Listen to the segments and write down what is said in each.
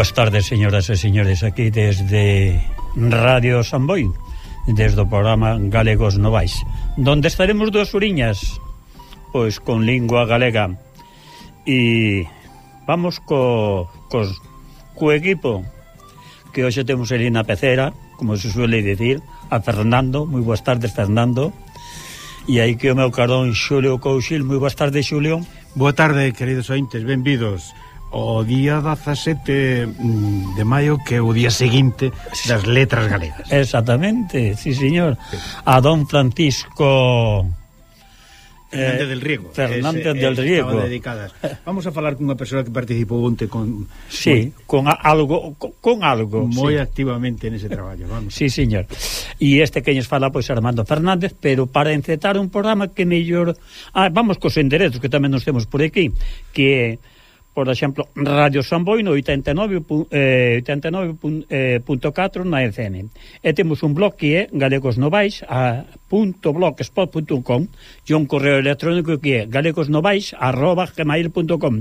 Boas tardes, señoras e señores, aquí desde Radio Samboy, desde o programa Galegos Novais, donde estaremos dos uriñas, pois con lingua galega. E vamos co, co, co equipo que hoxe temos ali na pecera, como se suele dicir, a Fernando, moi boas tardes Fernando, e aí que o meu carón Xulio Couchil, moi boas tardes Xulio. Boa tarde, queridos ointes, benvidos o día 17 mm, de maio que é o día seguinte das letras galegas. Exactamente, sí, señor. A don Francisco eh, Fernández eh, del Riego. Fernández ese, del Riego. Dedicadas. Vamos a falar cunha persoa que participou onte con Sí, moi, con a, algo con, con algo, moi sí. activamente nese traballo, vamos. Sí, señor. E este que nos fala pois Armando Fernández, pero para encetar un programa que mellor ah, vamos cos enderezos que tamén nos temos por aquí, que é por exemplo, Radio Samboy no 89.4 eh, 89.4 eh, na FM. E temos un blog que é galegosnovais a .blogspot.com e un correo electrónico que é galegosnovais@gmail.com.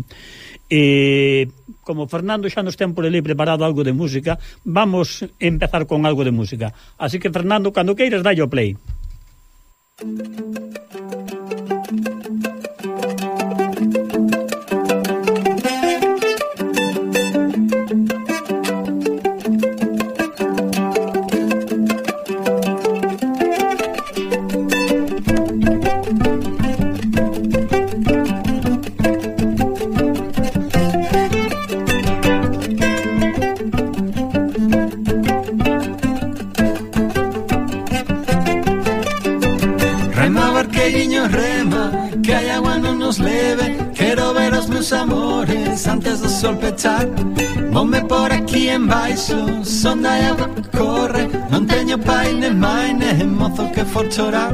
E como Fernando xa nos ten por ali preparado algo de música, vamos empezar con algo de música. Así que Fernando, cando queiras, dai o play. Música pechar Vome por aquí en baixo, son da agua que corre. Non teño pai nem mai nem mozo que for chorar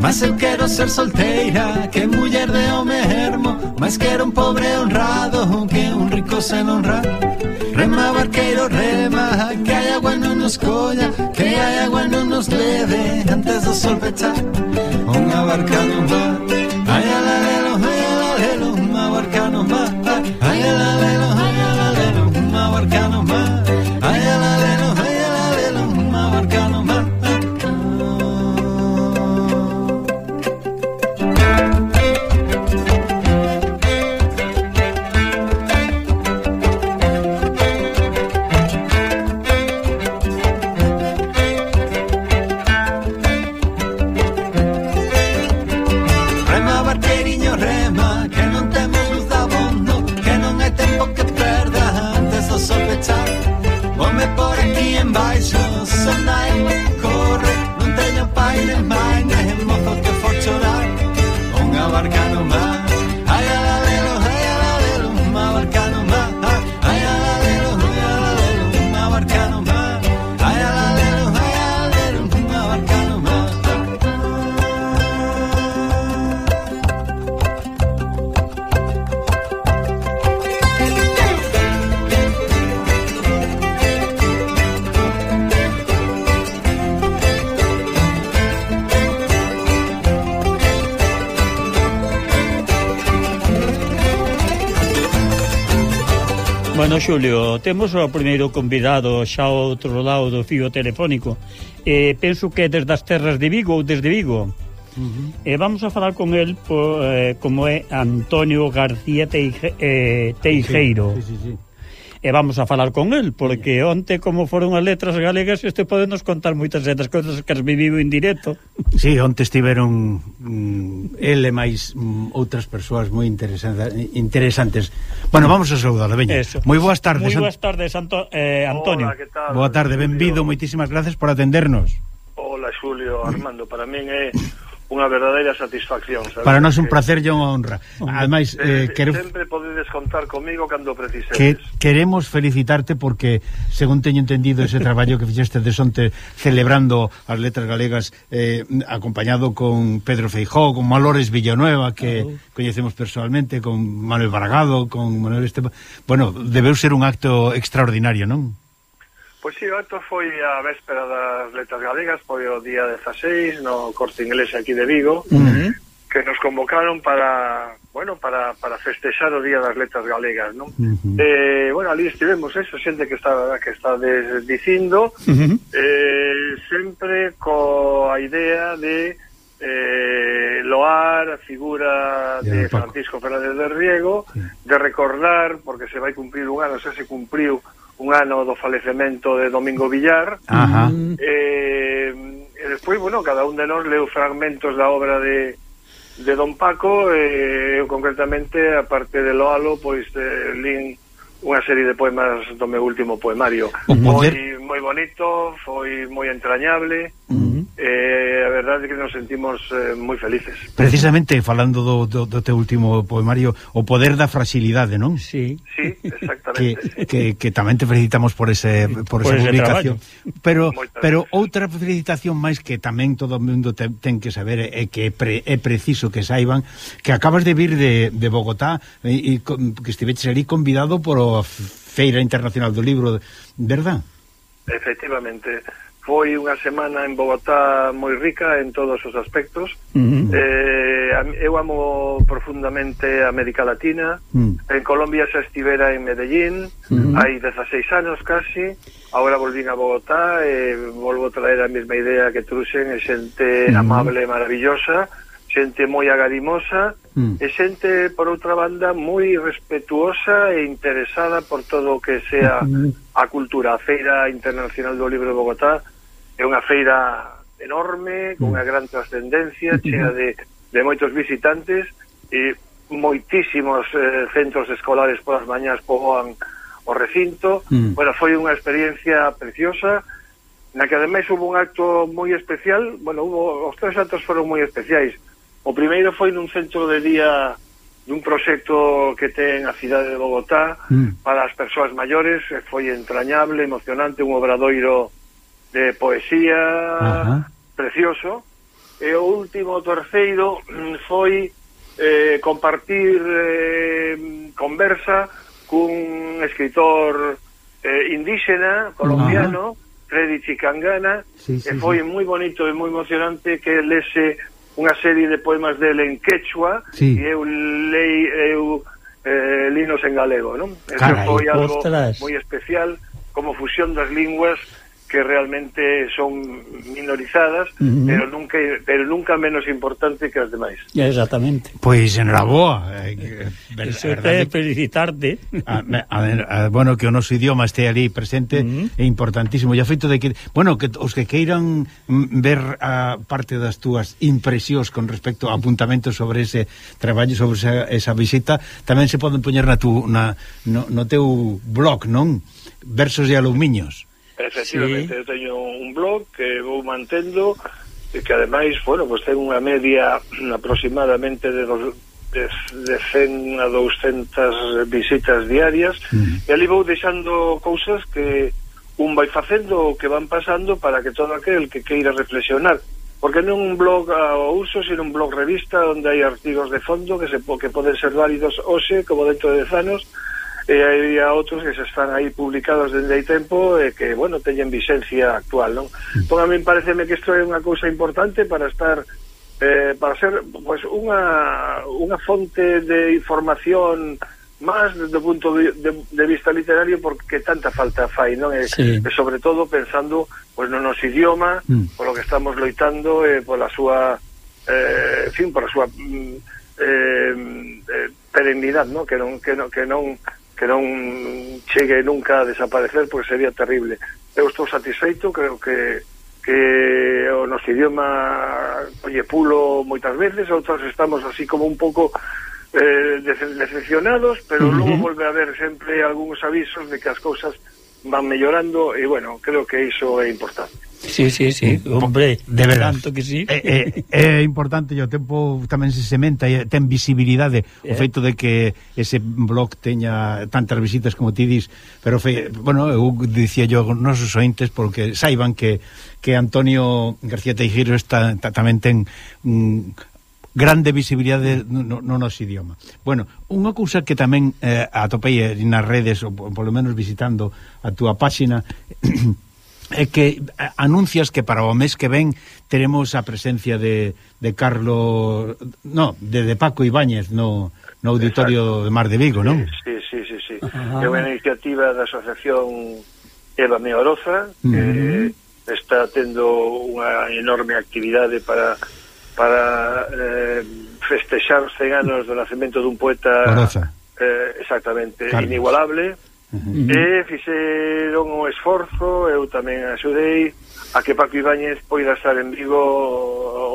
Mas eu quero ser solteira, que muller de home hermo. Mas quero un pobre honrado, que un rico sen honrar Rema barqueiro, rema, que hai agua non nos colla Que hai agua non nos leve antes do sol pechar Unha barca non va Ai alalelo, ai alalelo Unha barca non va till I'm Xulio, temos o primeiro convidado xa ao outro lado do fío telefónico. Eh, penso que desde as terras de Vigo ou desde Vigo. Uh -huh. eh, vamos a falar con el po, eh, como é Antonio García Teije, eh, Teijeiro. Sí, sí, sí e vamos a falar con el, porque onte como foron as letras galegas, este pode nos contar moitas letras cousas que as viviu en directo. Sí, onte estiveron mm, ele máis mm, outras persoas moi interesantes, interesantes. Bueno, vamos a saudar, veña. Moi boas tardes. Moi boas tardes, Anto, eh, Antonio. Hola, que tal? Boa tarde, benvido, moitísimas gracias por atendernos. Hola, Xulio, Armando, para min é unha verdadeira satisfacción. Sabe? Para nós un placer e unha honra. Ademais, eh, quero... sempre podedes contar comigo cando precisedes. Que, queremos felicitarte porque, según teño entendido, ese traballo que fixeste de Sonte celebrando as letras galegas eh, acompañado con Pedro Feijó, con Malores Villanueva, que uh -huh. coñecemos personalmente, con Manuel Baragado, con Manuel Esteban... Bueno, debeu ser un acto extraordinario, non? Pois sí, o acto foi a véspera das letras galegas, foi o día 16 no Corte Inglés aquí de Vigo, uh -huh. que nos convocaron para, bueno, para, para festexar o día das letras galegas, non? Uh -huh. eh, bueno, ali estivemos ¿eh? eso, xente que está que está des, dicindo, uh -huh. eh, sempre coa idea de eh, loar a figura yeah, de Francisco Fernández de Riego, sí. de recordar, porque se vai cumprir un ano, xa se cumpriu un ano do falecemento de Domingo Villar. Ajá. Eh, e despois, bueno, cada un de nós leu fragmentos da obra de, de Don Paco, e eh, eu concretamente, a parte de Loalo, pois eh, lín unha serie de poemas do meu último poemario. moi, Foi moi bonito, foi moi entrañable. Mm eh, a verdade é que nos sentimos eh, moi felices. Precisamente falando do, do, do teu último poemario, o poder da fragilidade, non? Sí. Sí, exactamente. Que, sí. que, que tamén te felicitamos por ese por, por esa ese publicación. Pero Moitas pero vez. outra felicitación máis que tamén todo o mundo te, ten que saber é que pre, é preciso que saiban que acabas de vir de, de Bogotá e, e que estiveches ali convidado por a Feira Internacional do Libro, verdad? Efectivamente foi unha semana en Bogotá moi rica en todos os aspectos. Uh -huh. eh, eu amo profundamente a América Latina. Uh -huh. En Colombia xa estivera en Medellín, uh -huh. hai 16 anos casi. Agora volvín a Bogotá e volvo a traer a mesma idea que truxen, e xente uh -huh. amable e maravillosa, xente moi agarimosa, mm. e xente, por outra banda, moi respetuosa e interesada por todo o que sea a cultura. A Feira Internacional do Libro de Bogotá é unha feira enorme, con unha gran trascendencia, chea de, de moitos visitantes e moitísimos eh, centros escolares polas mañás poboan o recinto. Mm. Bueno, foi unha experiencia preciosa, na que ademais hubo un acto moi especial, bueno, hubo, os tres actos foron moi especiais. O primeiro foi nun centro de día dun proxecto que ten a cidade de Bogotá mm. para as persoas maiores, foi entrañable, emocionante, un obradoiro de poesía Ajá. precioso e o último terceiro mm, foi eh, compartir eh, conversa cun escritor eh, indígena colombiano, Ajá. Freddy Chicangana, sí, sí, e foi sí. moi bonito e moi emocionante que lese unha serie de poemas dele en quechua sí. e eu lei eu eh, linos en galego, non? Eso Carai, foi algo moi especial como fusión das linguas que realmente son minorizadas, uh -huh. pero nunca pero nunca menos importante que as demais. Exactamente. Pois enhoraboa. Eh, eh verdade, felicitarte. A, a, a, bueno, que o noso idioma este ali presente uh -huh. é importantísimo. E a feito de que, bueno, que os que queiran mm, ver a parte das túas impresións con respecto a apuntamentos sobre ese traballo, sobre esa, esa visita, tamén se poden poñer na tu na, no, no teu blog, non? Versos de alumiños. Efectivamente, sí. eu teño un blog que vou mantendo e que ademais, bueno, pues, ten unha media aproximadamente de dos, de, de 100 a 200 visitas diarias mm. e ali vou deixando cousas que un vai facendo o que van pasando para que todo aquel que queira reflexionar porque non un blog ao uso, sino un blog revista onde hai artigos de fondo que se que poden ser válidos hoxe como dentro de 10 anos e hai outros que se están aí publicados dende hai tempo e que, bueno, teñen vixencia actual, non? Entón, a mí pareceme que isto é unha cousa importante para estar eh, para ser pues, unha, unha fonte de información máis desde o punto de, de, de vista literario porque tanta falta fai, non? E, sí. e sobre todo pensando pues, no nos idioma, mm. polo que estamos loitando e pola súa eh, en fin, pola súa mm, eh, eh, perennidade, non? Que non, que non, que non que non chegue nunca a desaparecer porque sería terrible. Eu estou satisfeito, creo que que o noso idioma oye pulo moitas veces, outros estamos así como un pouco eh, decepcionados, pero uh -huh. logo volve a haber sempre algúns avisos de que as cousas van mellorando e, bueno, creo que iso é importante. Sí, sí, sí, hombre, de verdad. Tanto que sí. É, é, é importante e eh, o tempo tamén se sementa e ten visibilidade eh. o feito de que ese blog teña tantas visitas como ti dis, pero fe, bueno, eu dicía yo nos os ointes porque saiban que que Antonio García Teijero está, ta, tamén ten mm, grande visibilidade no, no noso idioma. Bueno, unha cousa que tamén eh, atopei nas redes, ou polo menos visitando a túa páxina, é que eh, anuncias que para o mes que ven teremos a presencia de, de Carlos no, de, de Paco Ibáñez no, no Auditorio Exacto. de Mar de Vigo, non? Sí, sí, sí, sí. É unha iniciativa da Asociación Eva Meoroza mm. que está tendo unha enorme actividade para para eh, festexar 100 anos do nacemento dun poeta eh, exactamente Carlos. inigualable Uh -huh. E fixeron o esforzo, eu tamén axudei a que Paco Ibáñez poida estar en Vigo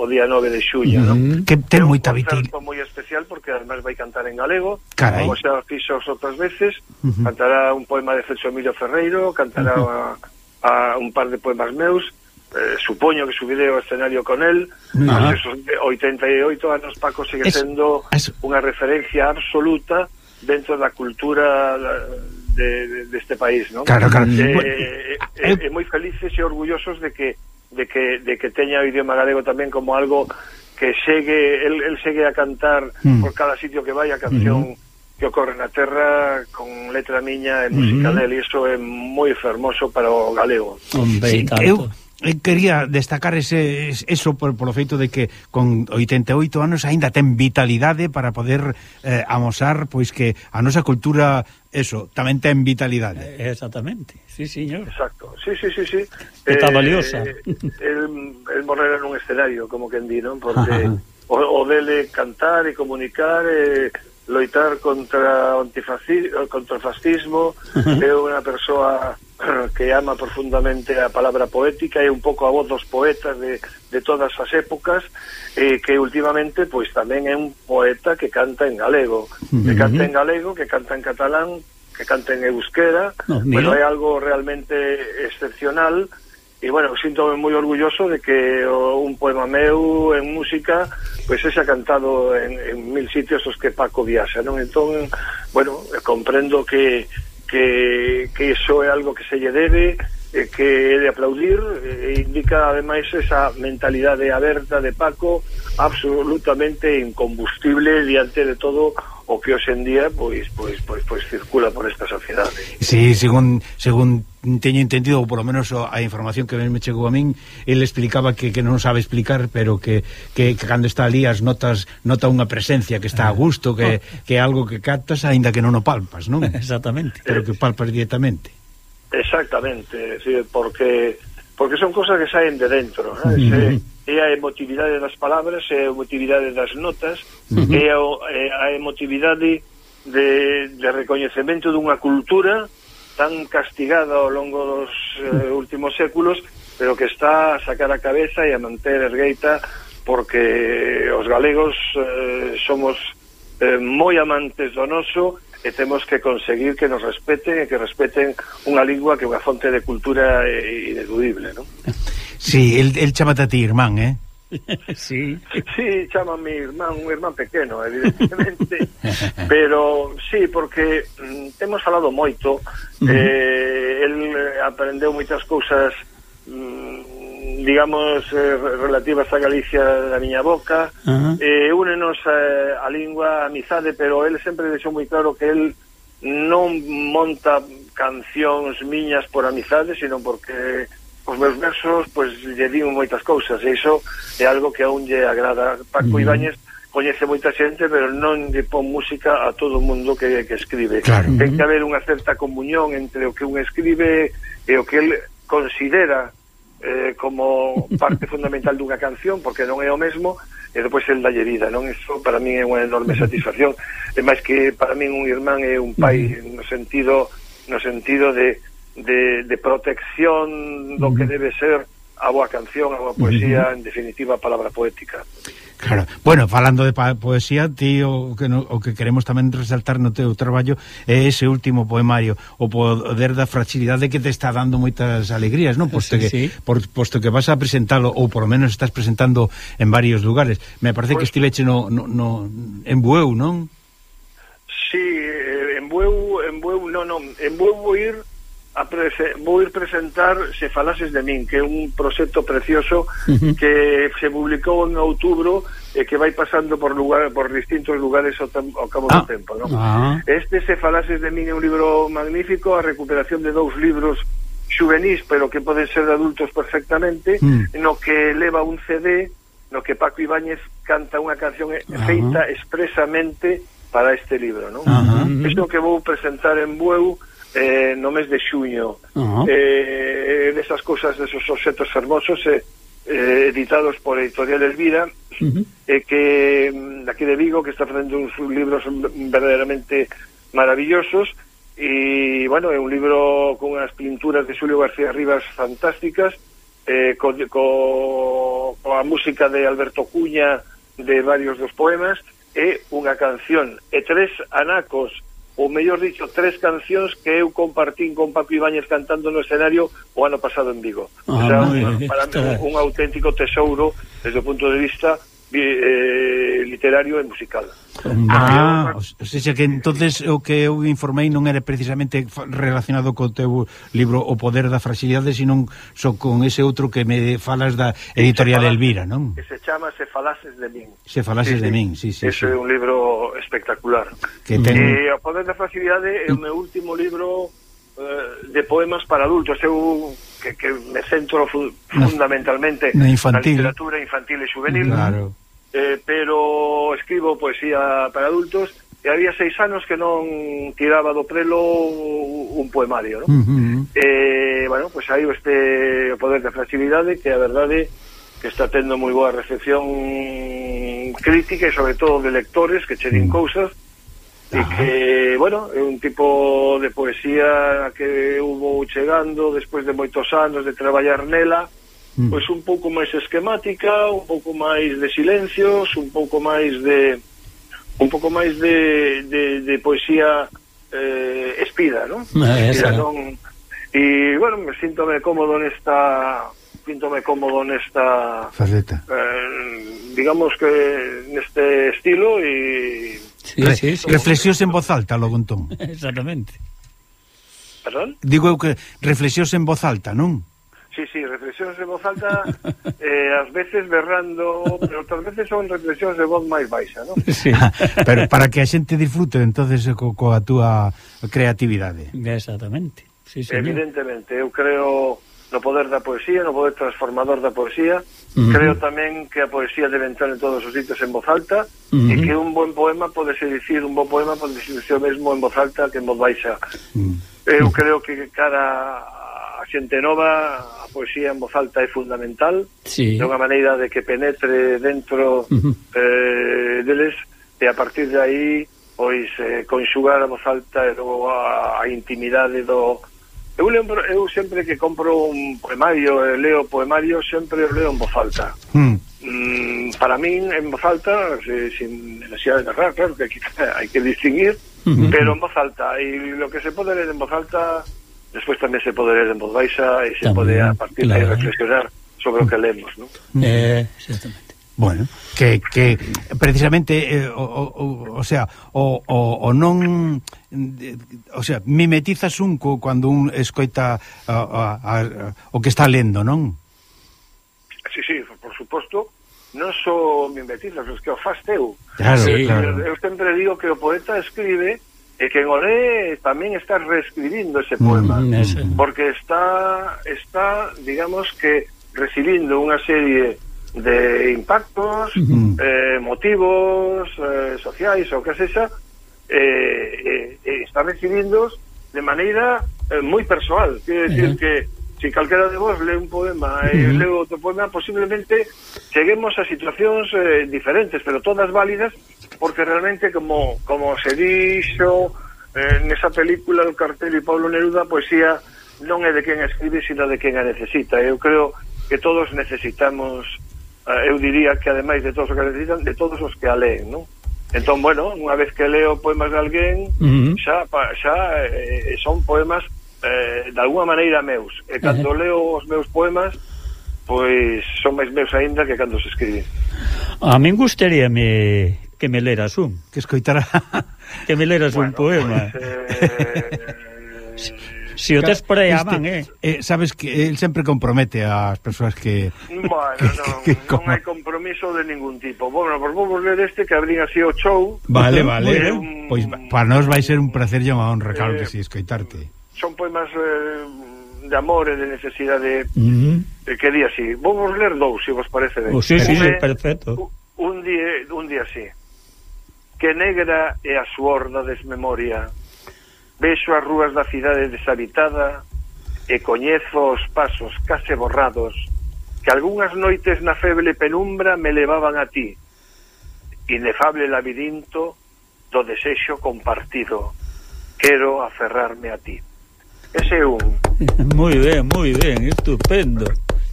o día 9 de xullo, uh -huh. non? Que ten moita vitil. É un moi especial porque además vai cantar en galego, Carai. como xa fixo outras veces, uh -huh. cantará un poema de Celso Emilio Ferreiro, cantará uh -huh. a, a un par de poemas meus, eh, supoño que subiré ao escenario con el no. Pois esos 88 anos Paco sigue es, sendo es... unha referencia absoluta dentro da cultura de, de deste país, ¿no? Claro, claro. Eh, eh, eh, eh moi felices e orgullosos de que de que, de que teña o idioma galego tamén como algo que segue el, el segue a cantar mm. por cada sitio que vai a canción mm -hmm que ocorre na terra con letra miña e música mm -hmm. del, e iso é moi fermoso para o galego. Hombre, sí, Eh, quería destacar ese eso por, por o feito de que con 88 anos aínda ten vitalidade para poder eh, amosar pois que a nosa cultura eso tamén ten vitalidade. Eh, exactamente. Sí, señor. Exacto. Sí, sí, sí, sí. Está eh, valiosa. Eh, el, el morrer en un escenario, como quen di, non? Porque o, o dele cantar e comunicar eh, loitar contra o antifascismo, contra o fascismo, é unha persoa que ama profundamente a palabra poética e un pouco a voz dos poetas de, de todas as épocas e que últimamente pois tamén é un poeta que canta en galego. Que canta en galego, que canta en catalán que canta en euskera. No, bueno, é algo realmente excepcional e bueno, sinto moi orgulloso de que un poema meu en música pois pues, se cantado en, en mil sitios os que Paco viaxa non? Entón, bueno, comprendo que que, que iso é algo que se lle debe eh, que é de aplaudir eh, e eh, indica ademais esa mentalidade aberta de Paco absolutamente incombustible diante de todo o que hoxe en día pois pois pois pois circula por esta sociedade. Sí, según según teño entendido, ou polo menos a información que me chegou a min, el explicaba que, que non sabe explicar, pero que, que, que cando está ali as notas nota unha presencia que está a gusto, que, que é algo que captas aínda que non o palpas, non? Exactamente. Pero que palpas directamente. Exactamente, sí, porque porque son cosas que saen de dentro, ¿no? Mm -hmm é a emotividade das palabras, é a emotividade das notas, uh -huh. é, o, é a emotividade de, de recoñecemento dunha cultura tan castigada ao longo dos eh, últimos séculos, pero que está a sacar a cabeza e a manter ergueita porque os galegos eh, somos eh, moi amantes do noso e temos que conseguir que nos respeten e que respeten unha lingua que é unha fonte de cultura eh, ineludible, non? Sí, el, el chamate a ti, irmán, eh? sí. sí, chama mi irmán, un irmán pequeno, evidentemente Pero sí, porque mm, temos falado moito uh -huh. eh, El eh, aprendeu moitas cousas mm, Digamos, eh, relativas a Galicia da miña boca uh -huh. eh, Únenos a, a lingua, a amizade Pero el sempre deixou moi claro que el non monta cancións miñas por amizade Sino porque os meus versos pois lle digo moitas cousas e iso é algo que aún lle agrada Paco mm. Ibáñez coñece moita xente pero non lle pon música a todo o mundo que, que escribe claro. ten que haber unha certa comunión entre o que un escribe e o que el considera eh, como parte fundamental dunha canción porque non é o mesmo e depois el dalle vida, non? Eso para min é unha enorme satisfacción, é máis que para min un irmán é un pai no sentido no sentido de de, de protección do que debe ser a boa canción, a boa poesía, uh -huh. en definitiva, a palabra poética. Claro. Bueno, falando de poesía, ti o que, no, o que queremos tamén resaltar no teu traballo é ese último poemario, o poder da fragilidade que te está dando moitas alegrías, non? Posto sí, que sí. Por, posto que vas a presentalo ou por lo menos estás presentando en varios lugares. Me parece pues, que estiveche no, no, no en Bueu, non? Sí, eh, en Bueu, en Bueu, non, non, en Bueu vou ir a prese, vou ir presentar Se falases de min, que é un proxecto precioso que se publicou en outubro e que vai pasando por lugar por distintos lugares ao, tam, ao cabo ah. do tempo, non? Ah. Este Se falases de min é un libro magnífico, a recuperación de dous libros xuvenís, pero que poden ser de adultos perfectamente, mm. no que leva un CD no que Paco Ibáñez canta unha canción feita expresamente para este libro, non? Uh -huh. Isto que vou presentar en Bueu eh, no mes de xuño uh -huh. eh, desas cousas desos objetos fermosos eh, eh, editados por Editorial Elvira uh -huh. eh, que mm, aquí de Vigo que está facendo uns libros verdaderamente maravillosos e bueno, é un libro con as pinturas de Xulio García Rivas fantásticas eh, co, co, coa música de Alberto Cuña de varios dos poemas e unha canción e tres anacos ou mellor dicho, tres cancións que eu compartín con Paco Ibáñez cantando no escenario o ano pasado en Vigo. Ah, o sea, para mí, un auténtico tesouro desde o punto de vista eh, literario e musical. Ah, ah o sea que entonces o que eu informei non era precisamente relacionado co teu libro O poder da fragilidade, sino só con ese outro que me falas da editorial fala, Elvira, non? Que se chama Se falases de min. Se falases sí, de min, sí, sí. Ese sí. é un libro espectacular. Que ten... e, o poder da fragilidade é o meu último libro eh, de poemas para adultos. Eu que, que me centro fundamentalmente na, na infantil. na literatura infantil e juvenil. Claro eh, pero escribo poesía para adultos e había seis anos que non tiraba do prelo un poemario, non? Uh -huh. eh, bueno, pois pues hai este poder de flexibilidade que a verdade que está tendo moi boa recepción crítica e sobre todo de lectores que che din cousas e que, bueno, é un tipo de poesía que hubo chegando despois de moitos anos de traballar nela mm. pois un pouco máis esquemática, un pouco máis de silencios, un pouco máis de un pouco máis de, de, de poesía eh, espida, non? Eh, espida, non? E, bueno, me síntome cómodo nesta síntome cómodo nesta faceta. Eh, digamos que neste estilo e sí, Re, sí, sí. reflexións en voz alta logo entón. Exactamente. Perdón? Digo eu que reflexións en voz alta, non? Sí, sí, reflexións de voz alta, eh, ás veces berrando, pero outras veces son reflexións de voz máis baixa, non? Sí, pero para que a xente disfrute, entonces co, coa túa creatividade. Exactamente. Sí, señor. Evidentemente, eu creo no poder da poesía, no poder transformador da poesía. Uh -huh. Creo tamén que a poesía debe entrar en todos os sitios en voz alta uh -huh. e que un buen poema pode ser dicir, un bon poema pode ser o mesmo en voz alta que en voz baixa. Uh -huh. Eu creo que cara a xente nova, poesía en voz alta é fundamental, sí. de unha maneira de que penetre dentro eh, deles, e a partir de aí, pois, eh, conxugar a voz alta e logo a, a intimidade do... Eu, lembro, eu sempre que compro un poemario, e leo poemario, sempre leo en voz alta. Mm. Mm, para min, en voz alta, se, sin necesidad de narrar, claro que hai que distinguir, uh pero en voz alta. E lo que se pode ler en voz alta despois tamén se pode ler en voz baixa e se tamén, pode a partir claro. de reflexionar sobre o que lemos, ¿no? Mm. Eh, eh, exactamente. Bueno, que, que precisamente eh, o, o, o sea, o, o, o non de, o sea, mimetizas un co, cando un escoita a, a, a, o que está lendo, non? Sí, sí, por suposto, non só so mimetizas, es que o faz teu. Claro, sí, claro. Eu sempre digo que o poeta escribe e quen o lee tamén está reescribindo ese mm, poema mm, ese. porque está está digamos que recibindo unha serie de impactos mm. -hmm. eh, motivos eh, sociais ou que sexa eh, eh, eh está recibindos de maneira eh, moi persoal quer decir uh que si calquera de vos lee un poema e mm. leo outro poema, posiblemente cheguemos a situacións eh, diferentes, pero todas válidas, porque realmente como, como se dixo eh, nesa película do cartel e Pablo Neruda, a poesía non é de quen escribe, sino de quen a necesita. Eu creo que todos necesitamos, eh, eu diría que ademais de todos os que necesitan, de todos os que a leen, non? Entón, bueno, unha vez que leo poemas de alguén, uh -huh. xa, pa, xa eh, son poemas eh, de alguma maneira meus. E cando uh -huh. leo os meus poemas pois son máis meus aínda que cando se escriben a min gustaríame que me leras un. Que escoitara que me leras bueno, un poema. pues, eh... si, o tes por aí a man, eh. eh sabes que el sempre compromete ás persoas que bueno, que, non, que, que, non hai compromiso de ningún tipo. Bueno, pois vou volver este que abrín así o show. Vale, vale, un... pois para nós vai ser un placer e unha honra claro eh, que si, sí, escoitarte son poemas eh, de amor e de necesidade uh eh, -huh. de que día así. Vou vos ler dous, se vos parece ben. Oh, sí, sí, sí, perfecto. Un día, un día así. Que negra é a suor da desmemoria. Vexo as rúas da cidade deshabitada e coñezo os pasos case borrados que algunhas noites na feble penumbra me levaban a ti. Inefable labirinto do desexo compartido. Quero aferrarme a ti. Ese é un. moi ben, moi ben, estupendo.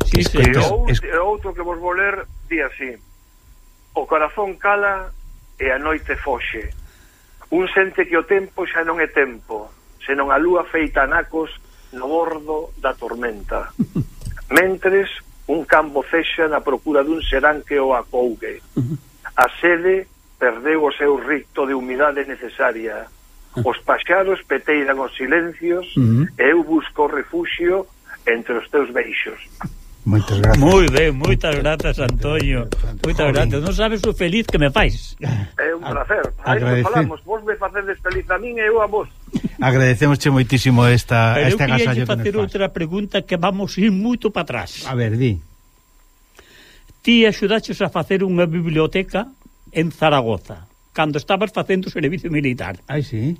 Sí, sí, e ou, es... outro que vos vou ler di así. O corazón cala e a noite foxe. Un sente que o tempo xa non é tempo, senón a lúa feita nacos no bordo da tormenta. Mentres, un campo cexa na procura dun serán que o acougue. A sede perdeu o seu ricto de humidade necesaria Os paxaros peteiran os silencios uh -huh. e eu busco refuxio entre os teus beixos. Moitas grazas. Moi ben, moitas grazas, Antonio. Moitas grazas. Non sabes o feliz que me fais. É un placer. Aí falamos, vos me facedes feliz a min e eu a vos. Agradecemosche moitísimo esta Pero este agasallo que nos facer outra pregunta que vamos ir moito para atrás. A ver, di. Ti axudaches a facer unha biblioteca en Zaragoza cando estabas facendo o servicio militar. Ai, sí.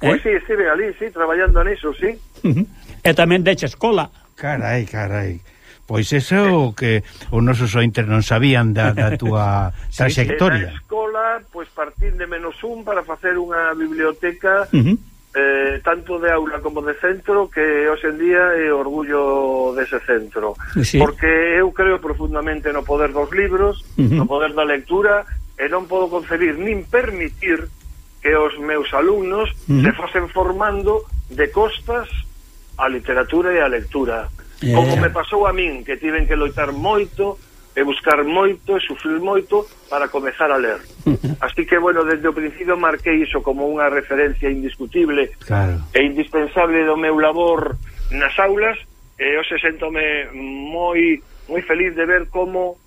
Pois eh? sí, estive ali, sí, traballando niso, sí. Uh -huh. E tamén deche escola. Carai, carai. Pois eso que os nosos ointes non sabían da, da túa trayectoria. Sí, escola, pois partir de menos un para facer unha biblioteca uh -huh. eh, tanto de aula como de centro que hoxe en día é orgullo dese centro. Sí. Porque eu creo profundamente no poder dos libros, uh -huh. no poder da lectura e non podo concebir nin permitir que os meus alumnos mm. se fosen formando de costas a literatura e a lectura. Yeah. Como me pasou a min, que tiven que loitar moito e buscar moito e sufrir moito para comezar a ler. Así que, bueno, desde o principio marquei iso como unha referencia indiscutible claro. e indispensable do meu labor nas aulas e hoxe sentome moi moi feliz de ver como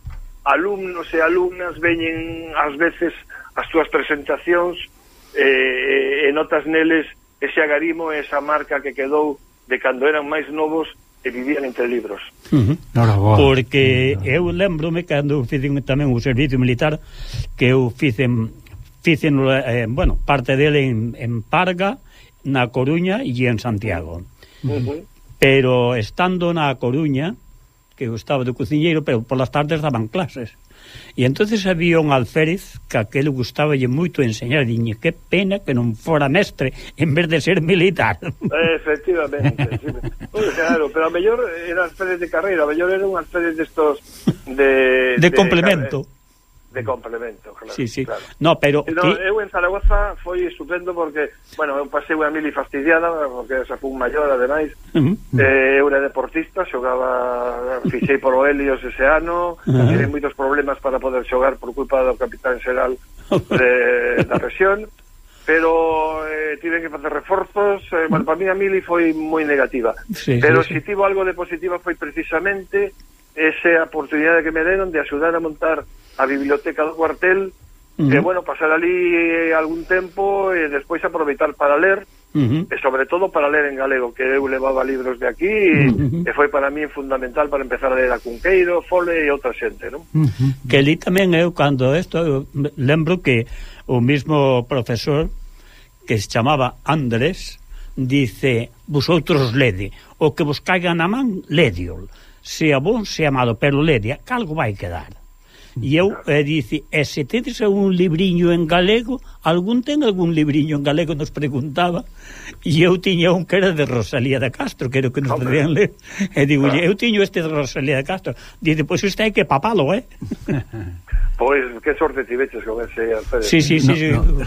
alumnos e alumnas veñen ás veces as túas presentacións eh, e notas neles ese agarimo e esa marca que quedou de cando eran máis novos e vivían entre libros. Uh -huh. Porque eu lembrome cando fixen tamén o servicio militar que eu fixen fixen eh, bueno, parte dele en, en Parga, na Coruña e en Santiago. Uh -huh. Pero estando na Coruña que eu estaba de cociñeiro, pero polas tardes daban clases. E entonces había un alférez que aquele gustaballe moito enseñar. Diñe, que pena que non fora mestre en vez de ser militar. Efectivamente. sí. Uy, claro, pero a mellor eran alférez de carreira, a mellor eran un alférez destos... De, de, de complemento. De, de complemento, claro. Sí, sí. Claro. No, pero no, ti... eu en Zaragoza foi estupendo porque, bueno, eu pasei unha mili fastidiada porque xa un maior ademais. Uh -huh. eh, eu era deportista, xogaba fixei por o Helios ese ano, uh -huh. tive moitos problemas para poder xogar por culpa do capitán xeral de, da rexión. Pero eh, tive que facer reforzos eh, bueno, Para mí a Mili foi moi negativa sí, Pero sí, si tivo algo de positiva foi precisamente Esa oportunidade que me deron De axudar a montar a biblioteca do cuartel, uh -huh. e, bueno, pasar ali eh, algún tempo e despois aproveitar para ler, Uh -huh. e sobre todo para ler en galego que eu levaba libros de aquí uh -huh. e foi para mí fundamental para empezar a ler a Cunqueiro, Fole e outra xente non? Uh -huh. que li tamén eu cando isto eu lembro que o mismo profesor que se chamaba Andrés dice, vosotros lede o que vos caiga na man, lediol se a vos se amado, pero lede, que algo vai quedar E eu eh, dice, e se tedes algún libriño en galego, algún ten algún libriño en galego nos preguntaba, e eu tiña un que era de Rosalía de Castro, que era o que nos Hombre. podían ler. E digo, claro. eu tiño este de Rosalía de Castro. Dice, pois pues isto hai que papalo, eh? pois, que sorte tiveches con ese Alfredo. Sí, sí, sí, no, sí. No.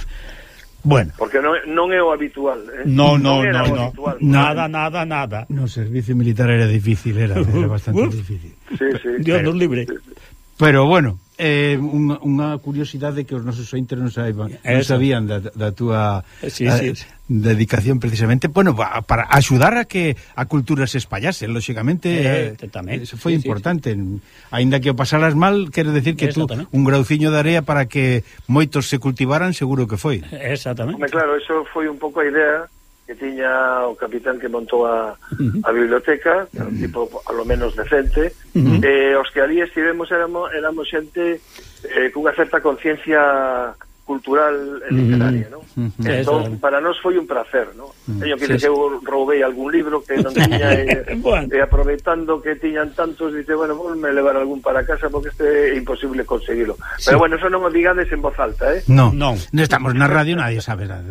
Bueno. Porque non, non é o habitual, eh? No, no, non, no. No. Nada, nada, nada. No servicio militar era difícil, era, era bastante difícil. Sí, sí. Dios nos libre. Sí, sí. Pero bueno, eh, unha, unha curiosidade que os nosos ointes non, saiban, non sabían da, da túa sí, a, sí. dedicación precisamente bueno, para axudar a que a cultura se espallase, lógicamente, eh, eh, tamén. foi sí, importante sí, sí. aínda que o pasaras mal, quero decir que tú un grauciño de area para que moitos se cultivaran, seguro que foi Exactamente Home, Claro, eso foi un pouco a idea que tiña o capitán que montou a, a biblioteca, un tipo a lo menos decente, uh eh, -huh. os que ali estivemos éramos, éramos xente eh, cunha certa conciencia cultural e literaria, non? Entón, para nós foi un placer, non? Teño que dizer, eu roubei algún libro que non tiña e, eh, bueno. e aproveitando que tiñan tantos, dice, bueno, vou me levar algún para casa porque este é imposible conseguilo. Sí. Pero bueno, eso non o digades en voz alta, eh? Non, non, no estamos na radio, nadie sabe nada.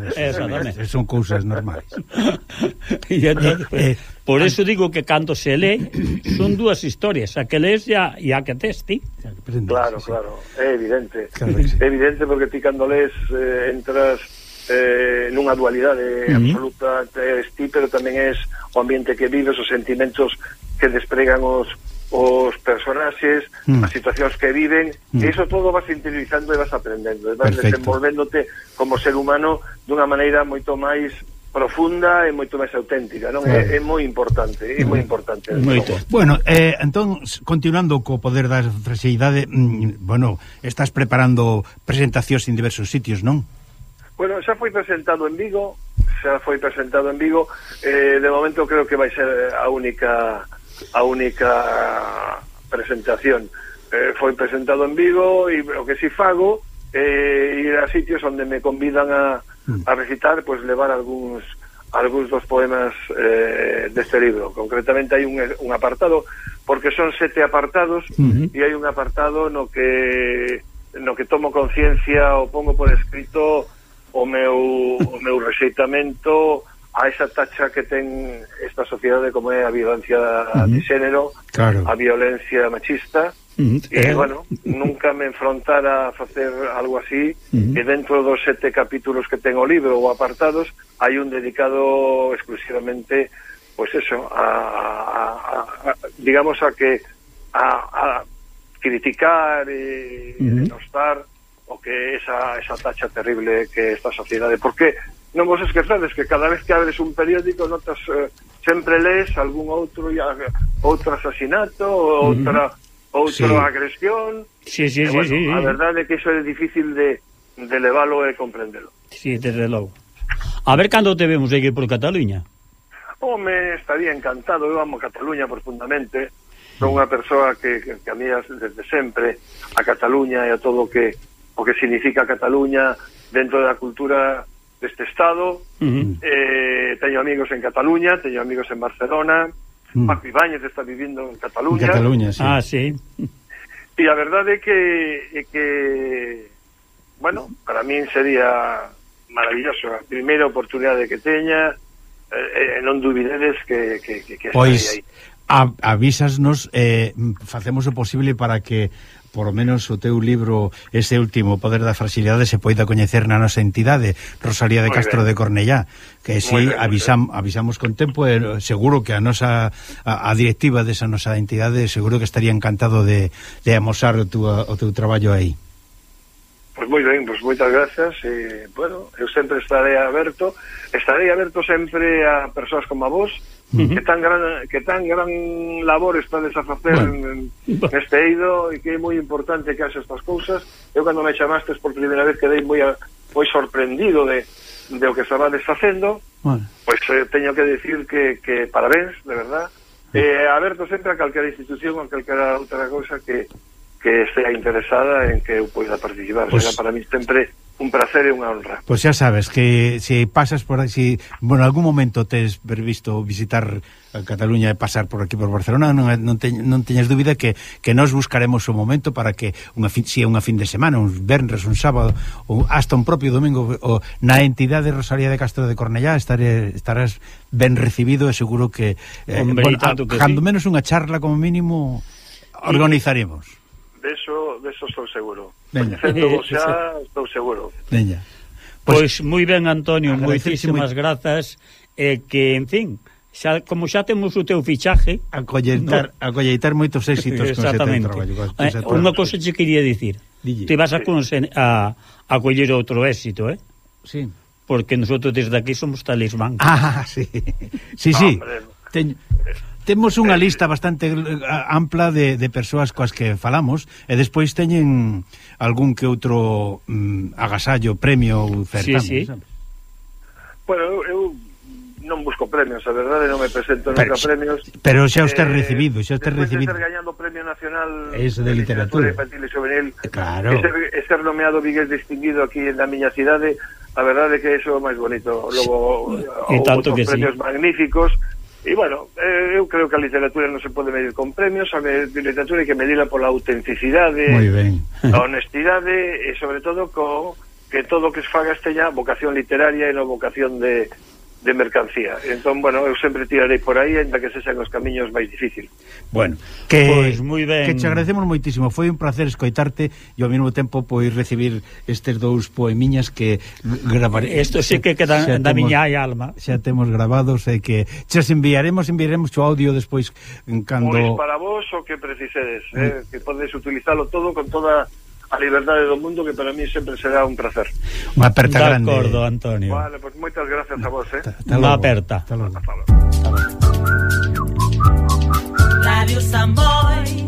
Son cousas normais. e eh, entonces, eh, Por eso digo que cando se lê son dúas historias, a que lees e a, e a que tes ti. Claro, claro, é evidente. Claro sí. É evidente porque ti cando lees eh, entras eh, nunha dualidade absoluta, és ti, pero tamén é o ambiente que vives, os sentimentos que despregan os os personaxes, mm. as situacións que viven, mm. e iso todo vas interiorizando e vas aprendendo, e vas Perfecto. desenvolvéndote como ser humano dunha maneira moito máis profunda e moito máis auténtica, non? Claro. É, é moi importante, é moi importante. Moito. Bueno, eh, entón, continuando co poder da fraseiidade, mm, bueno, estás preparando presentacións en diversos sitios, non? Bueno, xa foi presentado en Vigo, xa foi presentado en Vigo, eh, de momento creo que vai ser a única a única presentación. Eh, foi presentado en Vigo e o que si fago é eh, ir a sitios onde me convidan a Mm. a recitar, pois levar algúns algúns dos poemas eh, deste libro. Concretamente hai un, un apartado, porque son sete apartados, uh -huh. e hai un apartado no que no que tomo conciencia ou pongo por escrito o meu, o meu rexeitamento a esa tacha que ten esta sociedade como é a violencia uh -huh. de xénero, claro. a violencia machista, E, bueno, nunca me enfrontara a facer algo así uh -huh. e dentro dos sete capítulos que ten o libro ou apartados hai un dedicado exclusivamente pois pues eso a, a, a, a, digamos a que a, a criticar e uh -huh. denostar o que esa, esa tacha terrible que esta sociedade porque non vos esquecedes que cada vez que abres un periódico notas eh, sempre lees algún outro ya, outro asasinato outra uh -huh outro sí. agresión. Sí, sí, e, sí, bueno, sí, sí. A verdade é que iso é difícil de, de leválo e comprendelo. Sí, desde logo. A ver cando te vemos aquí por Cataluña. Home, estaría encantado, eu amo Cataluña profundamente. Son unha persoa que, que, que a mí desde sempre a Cataluña e a todo o que o que significa Cataluña dentro da cultura deste estado. Uh -huh. eh, teño amigos en Cataluña, teño amigos en Barcelona, Mm. Paco Ibáñez está vivindo en Cataluña. En Cataluña, sí. Ah, sí. E a verdade é que, é que bueno, para min sería maravilloso a primeira oportunidade que teña eh, eh non dubidedes que, que, que, que pois, aí. avísasnos eh, facemos o posible para que por lo menos o teu libro ese último, Poder da Fragilidade, se poida coñecer na nosa entidade, Rosalía de Muy Castro ben. de Cornellá, que si sí, avisam, avisamos con tempo, eh, seguro que a nosa a, a directiva desa nosa entidade seguro que estaría encantado de, de amosar o, tua, o teu traballo aí. Pois moi ben, pois moitas grazas e, bueno, eu sempre estarei aberto estarei aberto sempre a persoas como a vos Que tan gran que tan gran labor está a facer bueno. neste eido e que é moi importante que haxe estas cousas. Eu cando me chamastes por primeira vez quedei moi a, moi sorprendido de de o que estabades facendo. Bueno. Pois eh, teño que decir que que parabéns, de verdad. Eh, aberto sempre a calquera institución, a calquera outra cousa que que estea interesada en que eu poida participar. Pues, Será para mí sempre un placer e unha honra. Pois pues xa sabes que se pasas por si, bueno, algún momento tes previsto visitar a Cataluña e pasar por aquí por Barcelona, non, non, te, non teñas dúbida que, que nós buscaremos o momento para que unha fin, si é unha fin de semana, un venres, un sábado, ou hasta un propio domingo o, na entidade Rosalía de Castro de Cornellá estaré, estarás ben recibido e seguro que, eh, Hombre, bueno, a, que cando sí. menos unha charla como mínimo organizaremos. Deso, deso estou seguro. Coñecéndolo xa, estou seguro. Veña. Pois, moi ben, Antonio, moitísimas moi... grazas e eh, que, en fin, xa, como xa temos o teu fichaje... colleitar, no? colleitar moitos éxitos con ese teu traballo. Eh, Unha cousa che quería dicir. Dille. Te vas a, sí. a, a coller outro éxito, eh? Sí. Porque nosotros desde aquí somos talismán. Ah, sí. Sí, sí. Hombre. Teño... Temos unha eh, lista bastante eh, ampla de, de persoas coas que falamos e despois teñen algún que outro mm, agasallo, premio ou certamen, sí, sí. sabes? Bueno, eu non busco premios, a verdade non me presento pero, nunca premios. Pero xa os ter eh, recibido, xa os ter recibido. De gañando Premio Nacional Eso de, Literatura Infantil e Juvenil. Claro. E ser, e ser nomeado Vigués distinguido aquí na miña cidade, a verdade é que eso é máis bonito. Logo, sí. tanto que premios sí. magníficos E, bueno, eh, eu creo que a literatura non se pode medir con premios, a literatura hai que medirla pola autenticidade, a honestidade e, sobre todo, co que todo o que se faga esteña vocación literaria e non vocación de de mercancía. Entón, bueno, eu sempre tirarei por aí, ainda que sexan os camiños máis difícil. Bueno, que pois, moi ben. Que che agradecemos moitísimo. Foi un placer escoitarte e ao mesmo tempo pois recibir estes dous poemiñas que gravaré. Isto sí que quedan xa da temos, miña alma. Xa temos grabados e que xa enviaremos, enviaremos o audio despois cando Pois para vos o que precisedes, eh, que podes utilizalo todo con toda a liberdade do mundo que para mí sempre será un placer. Unha aperta de grande. De acordo, Antonio. Vale, pois pues moitas gracias a vos, eh. Unha aperta. Hasta logo. Hasta logo. Radio Samboy.